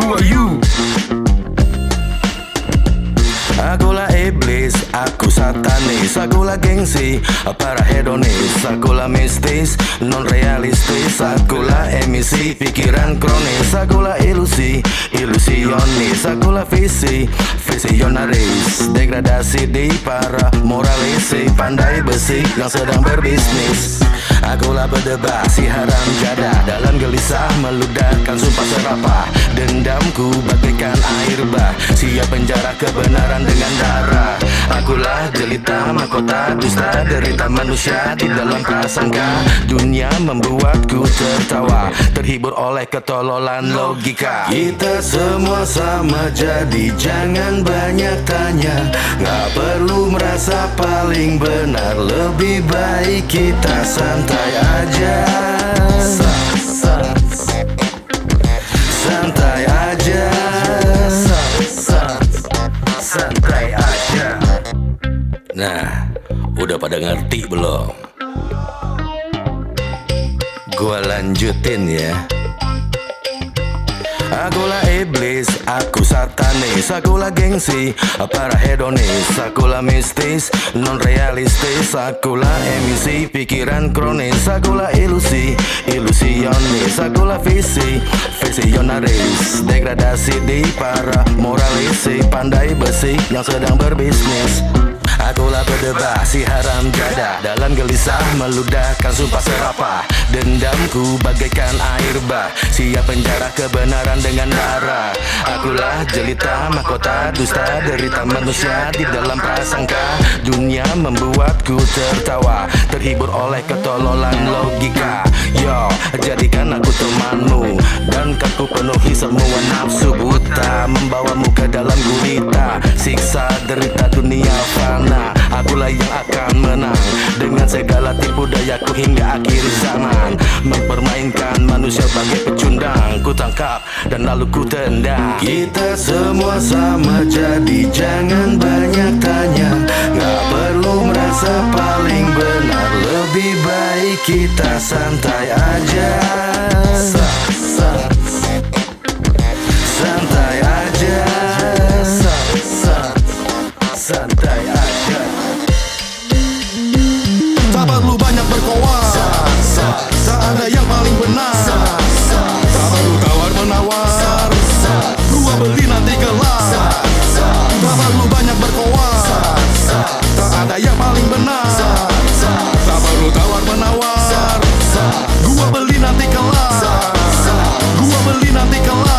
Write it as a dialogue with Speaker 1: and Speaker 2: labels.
Speaker 1: who are you? Akulah iblis, aku satanis. Aku Akulah gengsi, para hedonis. Akulah mistis, non realistis Akulah emisi, pikiran kronis. Aku Akulah ilusi, ilusionis. Akulah visi, visionaris. Degradasi di para moralisi Pandai besi yang sedang berbisnis. Akulah berdebat si haram jada Dalam gelisah meludahkan sumpah serapah Dendamku bagaikan air bah Siap penjara kebenaran dengan darah. Akulah jelita mahkota dusta Derita manusia di dalam prasangka. Dunia membuatku tertawa Terhibur oleh ketololan logika. Kita semua sama jadi jangan banyak tanya. Gak perlu merasa paling benar Lebih baik kita santai aja Santai aja. Santai aja. Nah, udah pada ngerti belum? Gua lanjutin ya Akulah iblis, aku satanis. Akulah gengsi, para hedonis. Akulah mistis, non realistis Akulah emisi, pikiran kronis. Akulah ilusi, ilusionis. Akulah visi, visionaris. Degradasi di para moralisi. Pandai besi yang sedang berbisnis Akulah berdebat si haram jada Dalam gelisah meludahkan sumpah serapah. Dendamku bagaikan air bah. Siap penjara kebenaran dengan darah Akulah jelita mahkota dusta Derita manusia di dalam prasangka. Dunia membuatku tertawa Terhibur oleh ketololan logika. Yo, jadikan aku temanmu Dan ku penuhi semua nafsu. Buta Membawamu ke dalam gurita. Siksa derita dunia fana segala tipu dayaku hingga akhir zaman. Mempermainkan manusia bagai pecundang Ku tangkap dan lalu ku tendang. Kita semua sama jadi jangan banyak tanya. Gak perlu merasa paling benar Lebih baik kita santai aja. Santai aja. Santai aja
Speaker 2: I'm be.